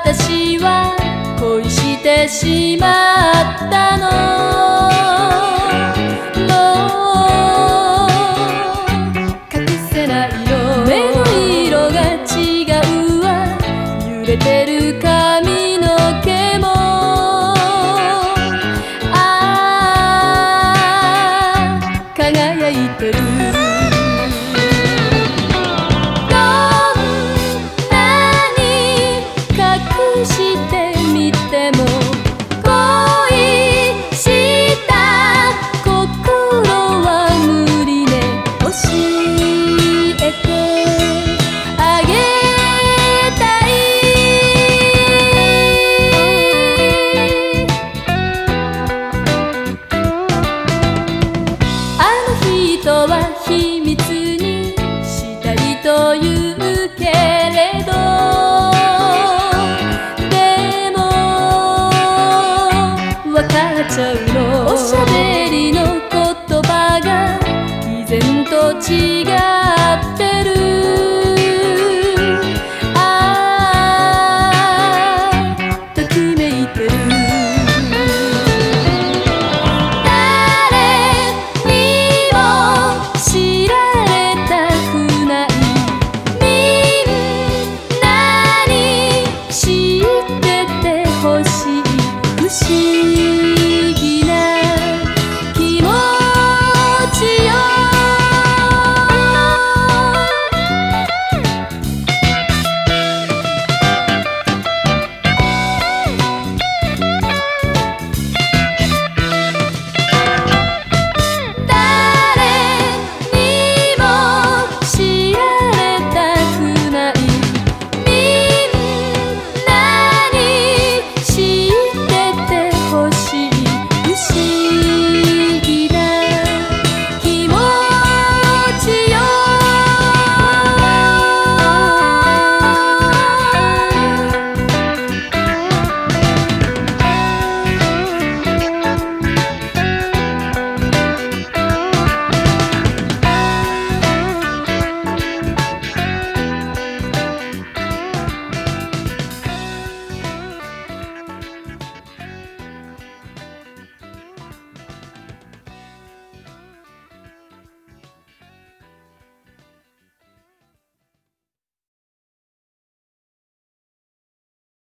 私は恋してしまったの」「もう。隠せないよ」「目の色が違うわ」「揺れてる髪の毛も」「ああ輝いてる」おしゃべりの言葉が毅然と違ってる。ああときめいてる。誰にも知られたくない。みんなに知っててほしい。不思議。